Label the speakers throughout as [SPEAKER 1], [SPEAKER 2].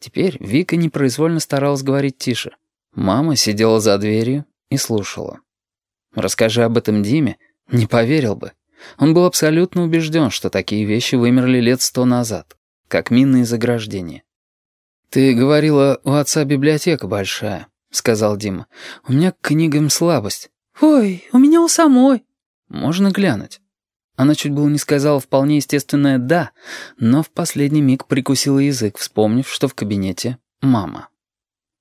[SPEAKER 1] Теперь Вика непроизвольно старалась говорить тише. Мама сидела за дверью и слушала. Расскажи об этом Диме, не поверил бы. Он был абсолютно убежден, что такие вещи вымерли лет сто назад, как минные заграждения. «Ты говорила, у отца библиотека большая», — сказал Дима. «У меня к книгам слабость».
[SPEAKER 2] «Ой, у меня у самой».
[SPEAKER 1] «Можно глянуть». Она чуть было не сказала вполне естественное «да», но в последний миг прикусила язык, вспомнив, что в кабинете мама.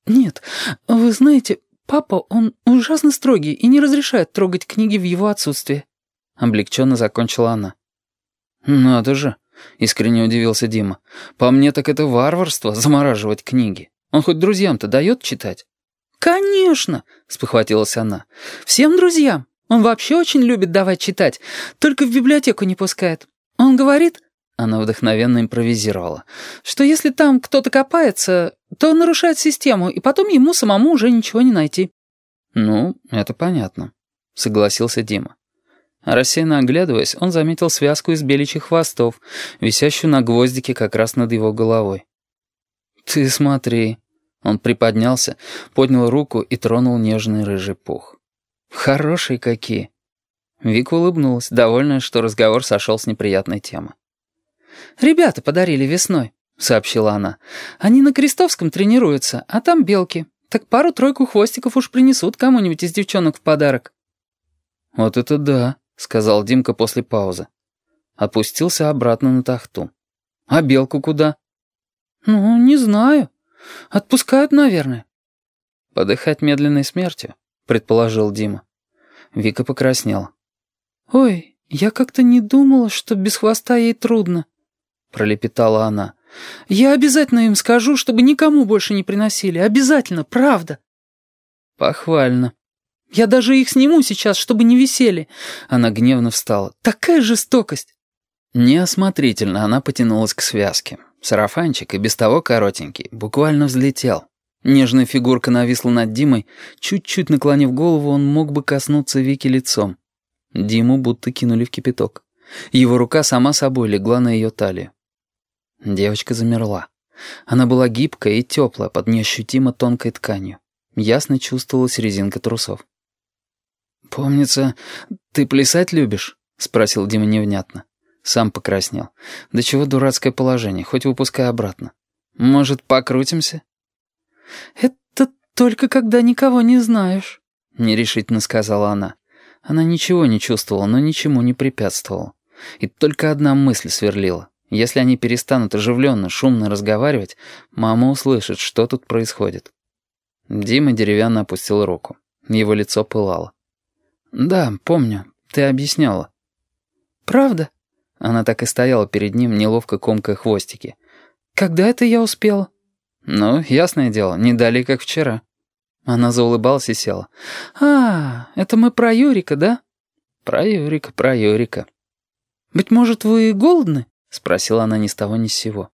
[SPEAKER 2] «Нет, вы знаете, папа, он ужасно строгий и не разрешает трогать книги в его отсутствие».
[SPEAKER 1] Облегченно закончила она. «Надо же», — искренне удивился Дима. «По мне так это варварство — замораживать книги. Он хоть друзьям-то дает читать?»
[SPEAKER 2] «Конечно», — спохватилась она. «Всем друзьям. Он вообще очень любит давать читать, только в библиотеку не пускает. Он говорит...» Она вдохновенно импровизировала. «Что если там кто-то копается, то он нарушает систему, и потом ему самому уже ничего не найти».
[SPEAKER 1] «Ну, это понятно», — согласился Дима. рассеянно оглядываясь, он заметил связку из беличьих хвостов, висящую на гвоздике как раз над его головой. «Ты смотри». Он приподнялся, поднял руку и тронул нежный рыжий пух. «Хорошие какие!» Вика улыбнулась, довольная, что разговор сошел с неприятной темы.
[SPEAKER 2] «Ребята подарили весной», — сообщила она. «Они на Крестовском тренируются, а там белки. Так пару-тройку хвостиков уж принесут кому-нибудь из девчонок в подарок».
[SPEAKER 1] «Вот это да», — сказал Димка после паузы. Опустился обратно на тахту. «А белку куда?»
[SPEAKER 2] «Ну, не знаю. Отпускают, наверное».
[SPEAKER 1] «Подыхать медленной смертью?» Предположил Дима. Вика покраснела.
[SPEAKER 2] «Ой, я как-то не думала, что без хвоста ей трудно», — пролепетала она. «Я обязательно им скажу, чтобы никому больше не приносили. Обязательно, правда».
[SPEAKER 1] «Похвально».
[SPEAKER 2] «Я даже их сниму сейчас, чтобы не висели». Она гневно встала. «Такая жестокость».
[SPEAKER 1] Неосмотрительно она потянулась к связке. Сарафанчик, и без того коротенький, буквально взлетел. Нежная фигурка нависла над Димой. Чуть-чуть наклонив голову, он мог бы коснуться Вики лицом. Диму будто кинули в кипяток. Его рука сама собой легла на ее талию. Девочка замерла. Она была гибкая и теплая под неощутимо тонкой тканью. Ясно чувствовалась резинка трусов. «Помнится, ты плясать любишь?» — спросил Дима невнятно. Сам покраснел. «Да чего дурацкое положение, хоть выпускай обратно. Может, покрутимся?»
[SPEAKER 2] «Это только когда никого не знаешь», —
[SPEAKER 1] нерешительно сказала она. Она ничего не чувствовала, но ничему не препятствовала. И только одна мысль сверлила. Если они перестанут оживленно, шумно разговаривать, мама услышит, что тут происходит. Дима деревянно опустил руку. Его лицо пылало. «Да, помню. Ты объясняла».
[SPEAKER 2] «Правда?»
[SPEAKER 1] Она так и стояла перед ним, неловко комкая хвостики.
[SPEAKER 2] «Когда это я успела?»
[SPEAKER 1] «Ну, ясное дело, не дали, как вчера». Она заулыбалась и села.
[SPEAKER 2] «А, это мы про Юрика, да?»
[SPEAKER 1] «Про Юрика, про Юрика».
[SPEAKER 2] «Быть может, вы голодны?»
[SPEAKER 1] — спросила она ни с того ни с сего.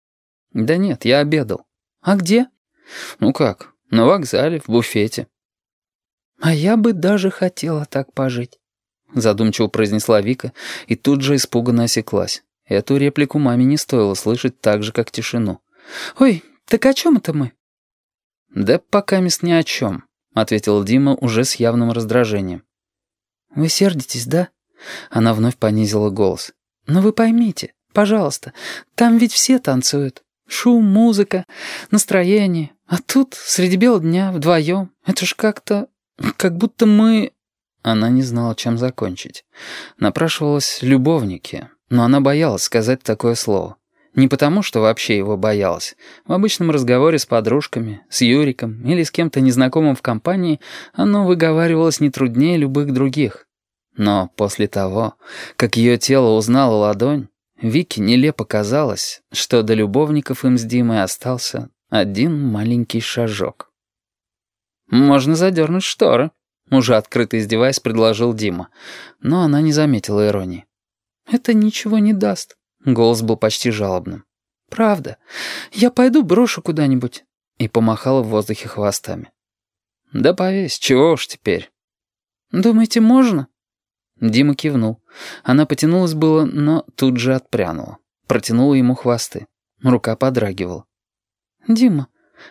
[SPEAKER 1] «Да нет, я обедал».
[SPEAKER 2] «А где?»
[SPEAKER 1] «Ну как, на вокзале, в буфете».
[SPEAKER 2] «А я бы даже хотела так пожить», —
[SPEAKER 1] задумчиво произнесла Вика и тут же испуганно осеклась. Эту реплику маме не стоило слышать так же, как тишину.
[SPEAKER 2] «Ой, «Так о чем это мы?»
[SPEAKER 1] «Да пока мест ни о чем», — ответил Дима уже с явным раздражением.
[SPEAKER 2] «Вы сердитесь, да?» Она вновь понизила голос. «Но вы поймите, пожалуйста, там ведь все танцуют. Шум, музыка, настроение. А тут, среди бела дня, вдвоем, это ж как-то... как будто мы...»
[SPEAKER 1] Она не знала, чем закончить. Напрашивалась любовники, но она боялась сказать такое слово. Не потому, что вообще его боялась. В обычном разговоре с подружками, с Юриком или с кем-то незнакомым в компании оно выговаривалось не труднее любых других. Но после того, как ее тело узнало ладонь, Вике нелепо казалось, что до любовников им с Димой остался один маленький шажок. «Можно задернуть шторы», — уже открыто издеваясь, предложил Дима. Но она не заметила иронии.
[SPEAKER 2] «Это ничего не даст»,
[SPEAKER 1] Голос был почти жалобным.
[SPEAKER 2] «Правда. Я пойду брошу куда-нибудь».
[SPEAKER 1] И помахала в воздухе хвостами. «Да повесь, чего уж теперь».
[SPEAKER 2] «Думаете, можно?»
[SPEAKER 1] Дима кивнул. Она потянулась было, но тут же отпрянула. Протянула ему хвосты. Рука подрагивала.
[SPEAKER 2] «Дима,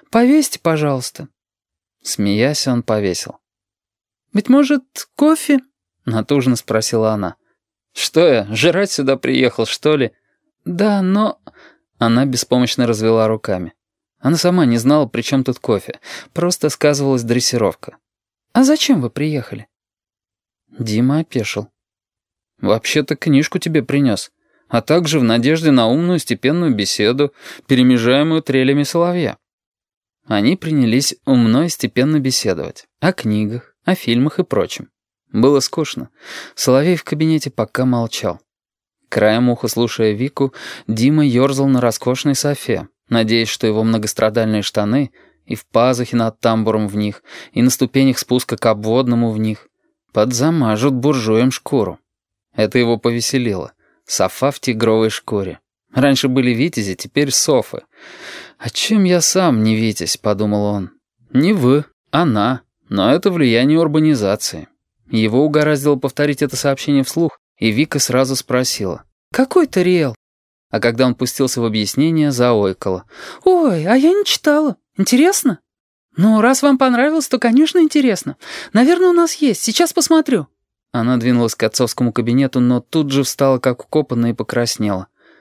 [SPEAKER 2] Повесьте, пожалуйста».
[SPEAKER 1] Смеясь, он повесил.
[SPEAKER 2] «Быть может, кофе?»
[SPEAKER 1] — натужно спросила она. «Что я, жрать сюда приехал, что ли?»
[SPEAKER 2] «Да, но...»
[SPEAKER 1] Она беспомощно развела руками. Она сама не знала, при чем тут кофе. Просто сказывалась дрессировка.
[SPEAKER 2] «А зачем вы приехали?»
[SPEAKER 1] Дима опешил. «Вообще-то книжку тебе принес, а также в надежде на умную степенную беседу, перемежаемую трелями соловья». Они принялись умно и степенно беседовать. О книгах, о фильмах и прочем. Было скучно. Соловей в кабинете пока молчал. Краем уха слушая Вику, Дима ерзал на роскошной софе, надеясь, что его многострадальные штаны и в пазухе над тамбуром в них, и на ступенях спуска к обводному в них подзамажут буржуям шкуру. Это его повеселило. Софа в тигровой шкуре. Раньше были витязи, теперь софы. «О чем я сам не витязь?» — подумал он. «Не вы, она, но это влияние урбанизации». Его угораздило повторить это сообщение вслух, и Вика сразу спросила.
[SPEAKER 2] «Какой ты Риэл?»
[SPEAKER 1] А когда он пустился в объяснение, заойкала.
[SPEAKER 2] «Ой, а я не читала. Интересно?» «Ну, раз вам понравилось, то, конечно, интересно. Наверное, у нас есть. Сейчас посмотрю».
[SPEAKER 1] Она двинулась к отцовскому кабинету, но тут же встала как укопанная и покраснела.